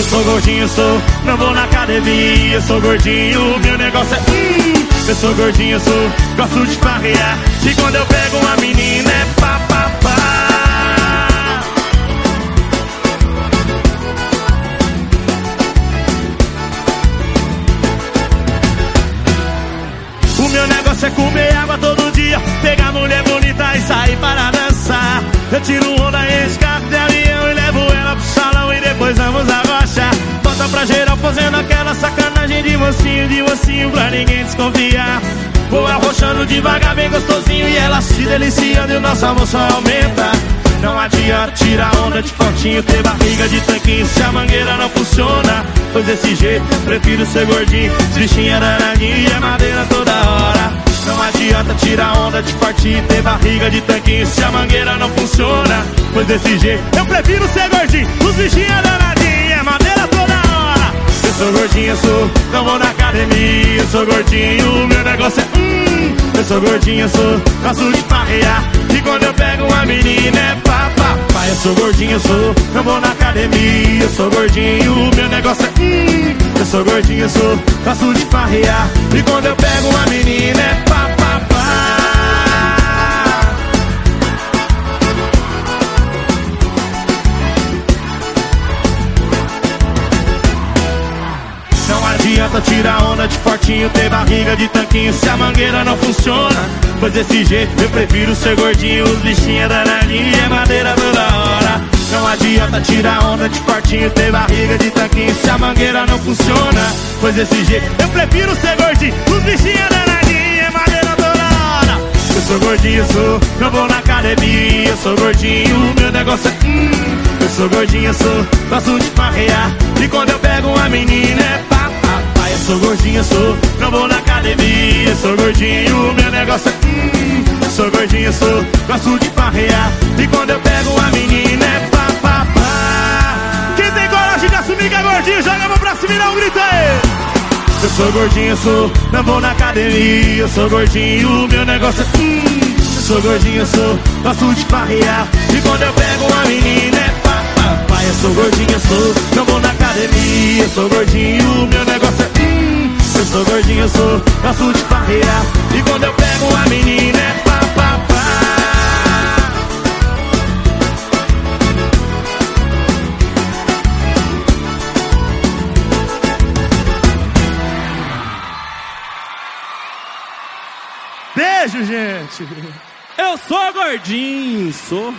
Eu sou gordinho, sou, não vou na academia. Eu sou gordinho, meu negócio é hum. Eu sou gordinho, sou, gosto de farrear. E quando eu pego uma menina é pá, pá, pá. O meu negócio é comer água todo dia, pegar mulher bonita e sair para dançar. Eu tiro devagar, bem gostosinho e ela se deliciando e o nosso almoço aumenta. Não adianta tirar onda de fortinho, ter barriga de tanquinho se a mangueira não funciona. Pois desse jeito, prefiro ser gordinho, bichinha danadinho e é madeira toda hora. Não adianta tirar onda de fortinho, ter barriga de tanquinho se a mangueira não funciona. Pois desse jeito, eu prefiro ser gordinho, os bichinha danadinho, sou gordinho, sou, não vou na academia, eu sou gordinho, meu negócio é hum. Eu sou gordinho, sou, gosto de farrear. E quando eu pego uma menina é pá, pá, pá. Eu sou gordinho, sou, não vou na academia. Eu sou gordinho, meu negócio é hum. Eu sou gordinho, sou, gosto de farrear. E quando eu pego uma menina é pá, adianta tirar onda de fortinho, ter barriga de tanquinho se a mangueira não funciona. Pois desse jeito eu prefiro ser gordinho, os bichinhos danadinhos é madeira toda hora. Não adianta tirar onda de fortinho, ter barriga de tanquinho se a mangueira não funciona. Pois desse jeito eu prefiro ser gordinho, os bichinhos danadinhos é madeira toda hora. Eu sou gordinho, sou, não vou na academia. Eu sou gordinho, meu negócio é hum. Eu sou gordinho, sou, gosto de farrear. Negócio. Eu sou gordinho, sou, gosto de farrear. E quando eu pego uma menina é pá, pá, pá. Quem tem coragem de assumir que é gordinho, joga a mão pra cima e dá um grito aí. Eu sou gordinho, sou, não vou na academia. Eu sou gordinho, meu negócio é hum. Eu sou gordinho, sou, gosto de farrear. E quando eu pego uma menina é pá, pá, pá. Eu sou gordinho, sou, não vou na academia. Eu sou gordinho, meu negócio é hum. Eu sou gordinho, sou, gosto de farrear. Beijo, gente! Eu sou gordinho, sou.